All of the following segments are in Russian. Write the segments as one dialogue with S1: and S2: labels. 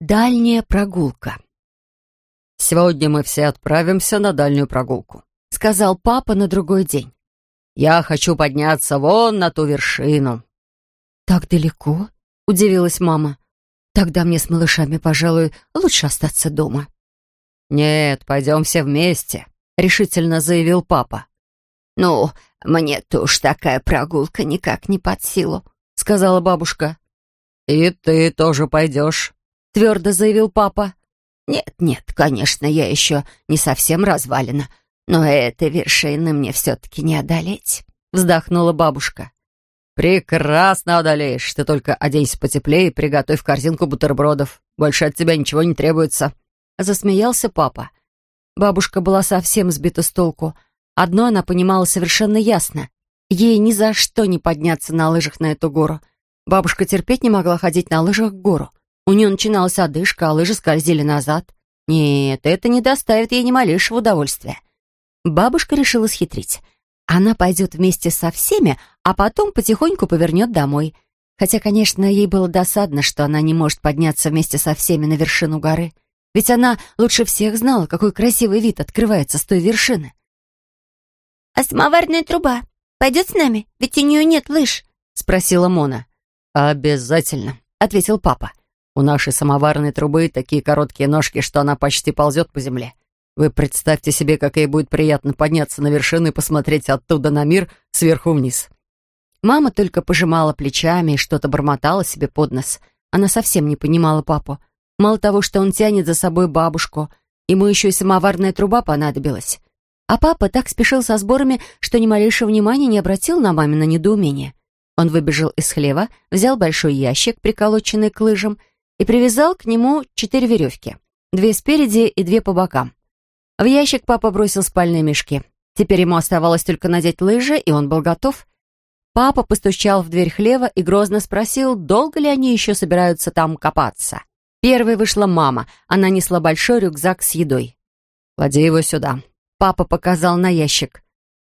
S1: Дальняя прогулка.
S2: «Сегодня мы все отправимся на дальнюю прогулку», — сказал папа на другой день. «Я хочу подняться вон на ту вершину».
S1: «Так далеко?» — удивилась мама. «Тогда мне с малышами, пожалуй, лучше остаться дома».
S2: «Нет, пойдем все вместе», — решительно заявил папа.
S1: «Ну, мне-то уж такая прогулка никак не под силу», — сказала бабушка.
S2: «И ты тоже пойдешь», —
S1: твердо заявил папа. «Нет, нет, конечно, я еще не совсем развалена, но этой вершины мне все-таки не одолеть», — вздохнула бабушка.
S2: «Прекрасно одолеешь. Ты только оденься потеплее и приготовь корзинку бутербродов. Больше от тебя ничего не требуется», — засмеялся папа. Бабушка была совсем сбита с толку. Одно она понимала совершенно ясно. Ей ни за что не подняться на лыжах на эту гору. Бабушка терпеть не могла ходить на лыжах в гору. У нее начиналась одышка, а лыжи скользили назад. Нет, это не доставит ей ни малейшего удовольствия. Бабушка решила схитрить. Она пойдет вместе со всеми, а потом потихоньку повернет домой. Хотя, конечно, ей было досадно, что она не может подняться вместе со всеми на вершину горы. Ведь она лучше всех знала, какой красивый вид открывается с той вершины.
S3: «А самоварная труба пойдет с нами? Ведь у нее нет лыж?»
S1: — спросила Мона.
S2: «Обязательно», — ответил папа. У нашей самоварной трубы такие короткие ножки, что она почти ползет по земле. Вы представьте себе, как ей будет приятно подняться на вершину и посмотреть оттуда на мир сверху вниз.
S1: Мама только пожимала плечами и что-то бормотала себе под нос. Она совсем не понимала папу. Мало того, что он тянет за собой бабушку, ему еще и самоварная труба понадобилась. А папа так спешил со сборами, что ни малейшего внимания не обратил на мамино недоумение. Он выбежал из хлева, взял большой ящик, приколоченный к лыжам, и привязал к нему четыре веревки. Две спереди и две по бокам. В ящик папа бросил спальные мешки. Теперь ему оставалось только надеть лыжи, и он был готов. Папа постучал в дверь хлева и грозно спросил, долго ли они еще собираются там копаться. Первой вышла мама. Она несла большой рюкзак с едой.
S2: «Клади его сюда».
S1: Папа показал на ящик.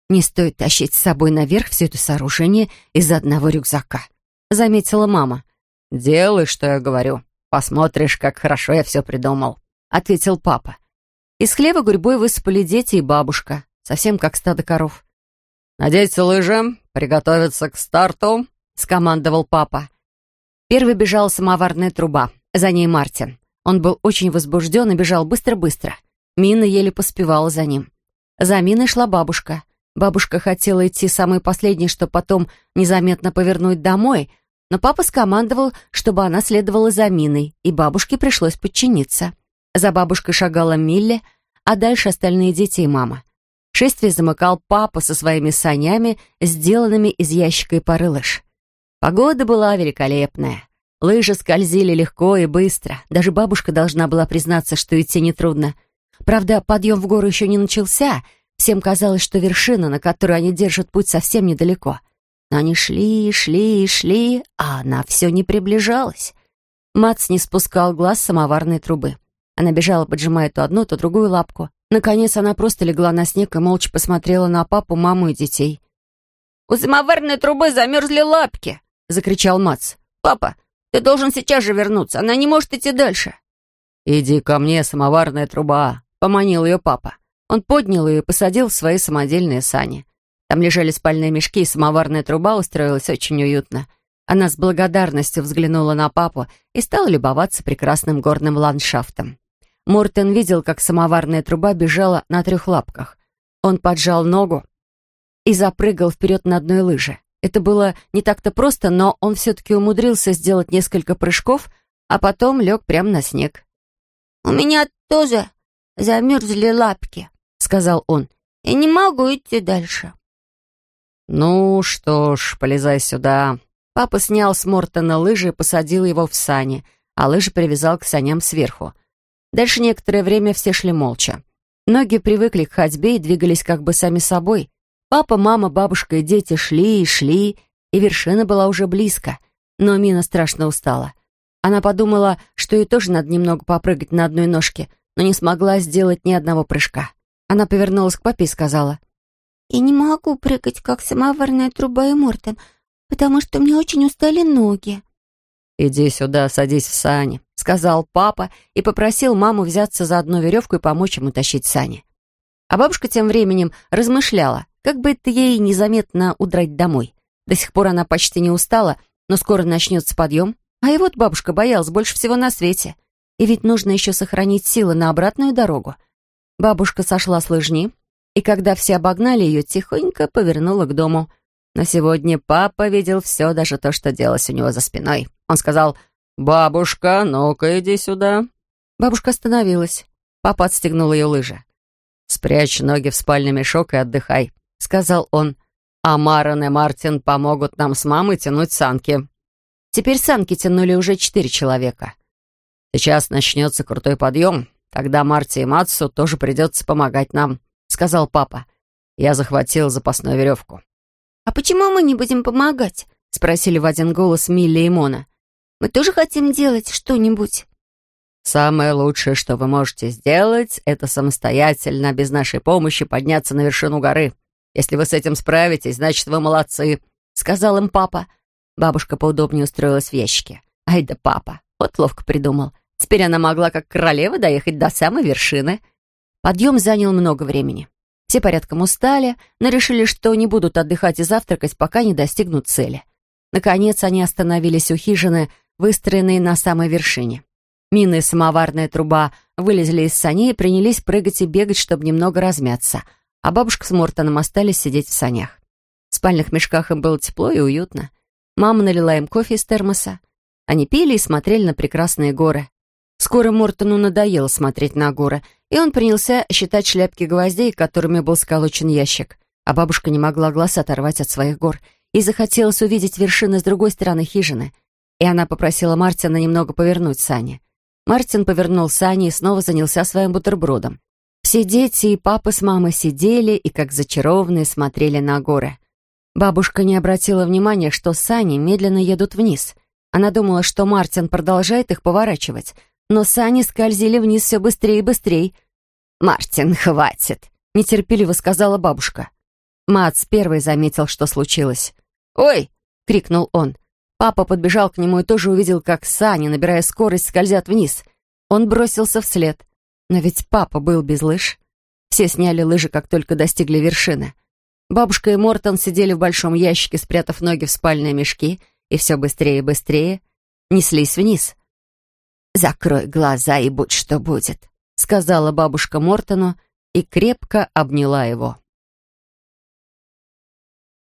S1: «Не стоит тащить с собой наверх все это сооружение из одного рюкзака», — заметила мама.
S2: «Делай, что я говорю», «Посмотришь, как хорошо я все придумал», — ответил папа.
S1: Из хлева гурьбой высыпали дети и бабушка, совсем как стадо коров.
S2: «Надеть лыжи, приготовиться к старту», — скомандовал папа.
S1: Первый бежала самоварная труба, за ней Мартин. Он был очень возбужден и бежал быстро-быстро. Мина еле поспевала за ним. За Миной шла бабушка. Бабушка хотела идти самой последней, чтобы потом незаметно повернуть домой — но папа скомандовал, чтобы она следовала за Миной, и бабушке пришлось подчиниться. За бабушкой шагала Милли, а дальше остальные дети и мама. Шествие замыкал папа со своими санями, сделанными из ящика и пары лыж. Погода была великолепная. Лыжи скользили легко и быстро. Даже бабушка должна была признаться, что идти нетрудно. Правда, подъем в гору еще не начался. Всем казалось, что вершина, на которую они держат путь, совсем недалеко — но они шли, шли, шли, а она все не приближалась. Мац не спускал глаз с самоварной трубы. Она бежала, поджимая то одну, то другую лапку. Наконец она просто легла на снег и молча посмотрела на папу, маму и детей.
S3: «У самоварной трубы замерзли лапки!» — закричал Мац. «Папа, ты должен сейчас же вернуться, она не может идти дальше».
S2: «Иди ко мне, самоварная труба!» — поманил ее папа.
S1: Он поднял ее и посадил в свои самодельные сани. Там лежали спальные мешки, и самоварная труба устроилась очень уютно. Она с благодарностью взглянула на папу и стала любоваться прекрасным горным ландшафтом. Мортен видел, как самоварная труба бежала на трех лапках. Он поджал ногу и запрыгал вперед на одной лыже. Это было не так-то просто, но он все-таки умудрился сделать несколько прыжков, а потом лег прямо на снег.
S3: «У меня тоже замерзли лапки», — сказал он, — «и не могу идти дальше».
S2: «Ну что ж, полезай сюда».
S1: Папа снял с Мортона лыжи и посадил его в сани, а лыжи привязал к саням сверху. Дальше некоторое время все шли молча. Ноги привыкли к ходьбе и двигались как бы сами собой. Папа, мама, бабушка и дети шли и шли, и вершина была уже близко. Но Мина страшно устала. Она подумала, что ей тоже надо немного попрыгать на одной ножке, но не смогла сделать ни одного прыжка. Она повернулась к папе и сказала —
S3: «Я не могу прыгать, как самоварная труба и Мортон, потому что мне очень устали ноги».
S2: «Иди сюда, садись в сани», —
S1: сказал папа и попросил маму взяться за одну веревку и помочь ему тащить сани. А бабушка тем временем размышляла, как бы это ей незаметно удрать домой. До сих пор она почти не устала, но скоро начнется подъем. А и вот бабушка боялась больше всего на свете. И ведь нужно еще сохранить силы на обратную дорогу. Бабушка сошла с лыжни, и когда все обогнали ее, тихонько повернула к дому. Но сегодня папа видел все, даже то, что делалось у него за спиной. Он сказал «Бабушка, ну-ка иди сюда». Бабушка остановилась. Папа отстегнул ее лыжи. «Спрячь ноги в спальный мешок и отдыхай», — сказал он. «А Марон и Мартин помогут нам с мамой тянуть санки». Теперь санки тянули уже четыре человека. «Сейчас начнется крутой подъем. Тогда Марте и Матсу тоже придется помогать нам», — сказал папа. Я захватил запасную веревку.
S3: «А почему мы не будем помогать?» — спросили в один голос Милли и Мона. «Мы тоже хотим делать что-нибудь».
S2: «Самое лучшее, что вы можете сделать, это самостоятельно, без нашей помощи, подняться на вершину горы. Если вы с этим справитесь, значит, вы молодцы», — сказал им папа. Бабушка поудобнее устроилась в ящике. «Ай да папа, вот ловко придумал. Теперь она могла, как королева, доехать до самой вершины». Подъем занял много времени. Все порядком устали, но решили, что не будут отдыхать и завтракать, пока не достигнут цели. Наконец они остановились у хижины, выстроенной на самой вершине. Мина и самоварная труба вылезли из саней и принялись прыгать и бегать, чтобы немного размяться, а бабушка с Мортоном остались сидеть в санях. В спальных мешках им было тепло и уютно. Мама налила им кофе из термоса. Они пили и смотрели на прекрасные горы. Скоро Мортону надоело смотреть на горы, и он принялся считать шляпки гвоздей, которыми был сколочен ящик. А бабушка не могла глаз оторвать от своих гор, и захотелось увидеть вершины с другой стороны хижины. И она попросила Мартина немного повернуть сани. Мартин повернул сани и снова занялся своим бутербродом. Все дети и папа с мамой сидели и, как зачарованные, смотрели на горы. Бабушка не обратила внимания, что сани медленно едут вниз. Она думала, что Мартин продолжает их поворачивать, но сани скользили вниз все быстрее и быстрее. «Мартин, хватит!» — нетерпеливо сказала бабушка. Мац первый заметил, что случилось. «Ой!» — крикнул он. Папа подбежал к нему и тоже увидел, как сани, набирая скорость, скользят вниз. Он бросился вслед. Но ведь папа был без лыж. Все сняли лыжи, как только достигли вершины. Бабушка и Мортон сидели в большом ящике, спрятав ноги в спальные мешки, и все быстрее и быстрее неслись вниз. «Закрой глаза и будь что будет», — сказала бабушка Мортону и крепко обняла его.